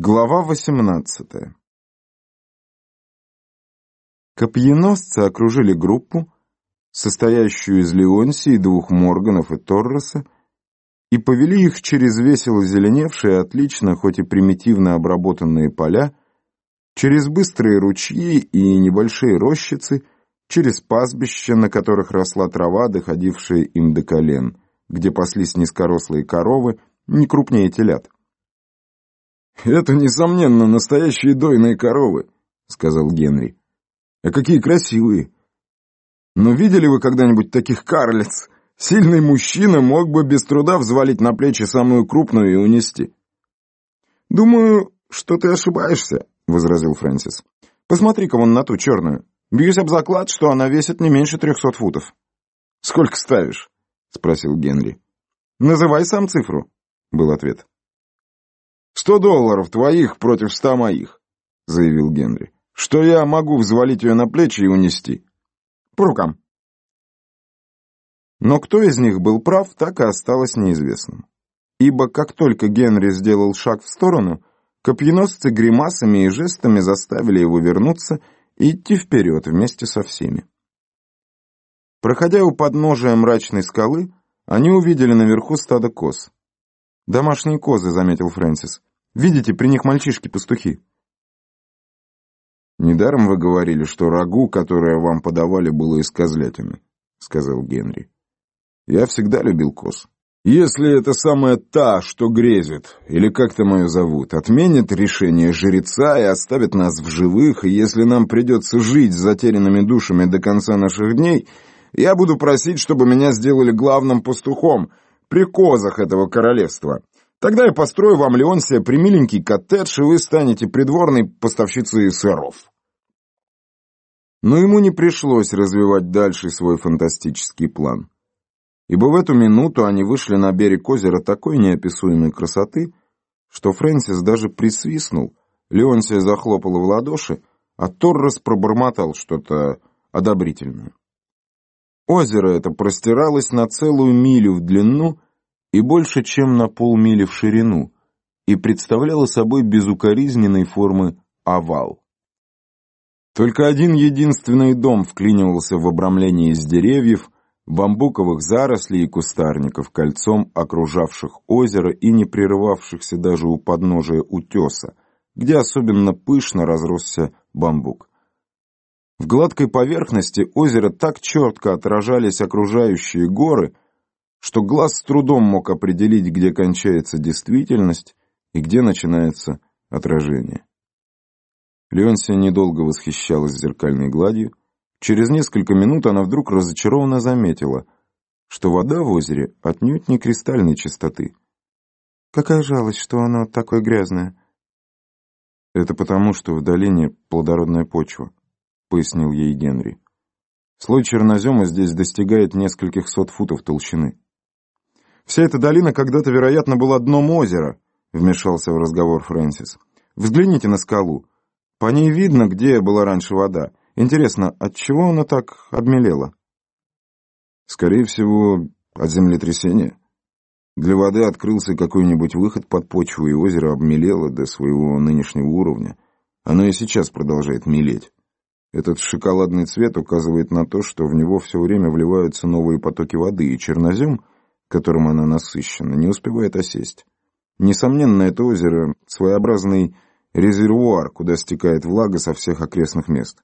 Глава 18 Копьеносцы окружили группу, состоящую из Леонсии, двух Морганов и Торреса, и повели их через весело зеленевшие, отлично, хоть и примитивно обработанные поля, через быстрые ручьи и небольшие рощицы, через пастбища, на которых росла трава, доходившая им до колен, где паслись низкорослые коровы, не крупнее телят. «Это, несомненно, настоящие дойные коровы», — сказал Генри. «А какие красивые! Но видели вы когда-нибудь таких карлиц? Сильный мужчина мог бы без труда взвалить на плечи самую крупную и унести». «Думаю, что ты ошибаешься», — возразил Фрэнсис. «Посмотри-ка вон на ту черную. Бьюсь об заклад, что она весит не меньше трехсот футов». «Сколько ставишь?» — спросил Генри. «Называй сам цифру», — был ответ. «Сто долларов твоих против ста моих», — заявил Генри. «Что я могу взвалить ее на плечи и унести?» «По рукам». Но кто из них был прав, так и осталось неизвестным. Ибо как только Генри сделал шаг в сторону, копьеносцы гримасами и жестами заставили его вернуться и идти вперед вместе со всеми. Проходя у подножия мрачной скалы, они увидели наверху стадо коз. «Домашние козы», — заметил Фрэнсис. Видите, при них мальчишки-пастухи. «Недаром вы говорили, что рагу, которое вам подавали, было из козлятины», — сказал Генри. «Я всегда любил коз. Если это самая та, что грезит, или как там ее зовут, отменит решение жреца и оставит нас в живых, и если нам придется жить с затерянными душами до конца наших дней, я буду просить, чтобы меня сделали главным пастухом при козах этого королевства, Тогда я построю вам, Леонсия, примиленький коттедж, и вы станете придворной поставщицей сыров. Но ему не пришлось развивать дальше свой фантастический план. Ибо в эту минуту они вышли на берег озера такой неописуемой красоты, что Фрэнсис даже присвистнул, Леонсия захлопала в ладоши, а Торрес пробормотал что-то одобрительное. Озеро это простиралось на целую милю в длину и больше, чем на полмили в ширину, и представляла собой безукоризненной формы овал. Только один единственный дом вклинивался в обрамление из деревьев, бамбуковых зарослей и кустарников, кольцом окружавших озеро и не прерывавшихся даже у подножия утеса, где особенно пышно разросся бамбук. В гладкой поверхности озера так четко отражались окружающие горы, что глаз с трудом мог определить, где кончается действительность и где начинается отражение. Леонсия недолго восхищалась зеркальной гладью. Через несколько минут она вдруг разочарованно заметила, что вода в озере отнюдь не кристальной чистоты. «Какая жалость, что оно такое грязное!» «Это потому, что в долине плодородная почва», — пояснил ей Генри. «Слой чернозема здесь достигает нескольких сот футов толщины». «Вся эта долина когда-то, вероятно, была дном озера», — вмешался в разговор Фрэнсис. «Взгляните на скалу. По ней видно, где была раньше вода. Интересно, от чего она так обмелела?» «Скорее всего, от землетрясения. Для воды открылся какой-нибудь выход под почву, и озеро обмелело до своего нынешнего уровня. Оно и сейчас продолжает мелеть. Этот шоколадный цвет указывает на то, что в него все время вливаются новые потоки воды, и чернозем — которым она насыщена, не успевает осесть. Несомненно, это озеро — своеобразный резервуар, куда стекает влага со всех окрестных мест.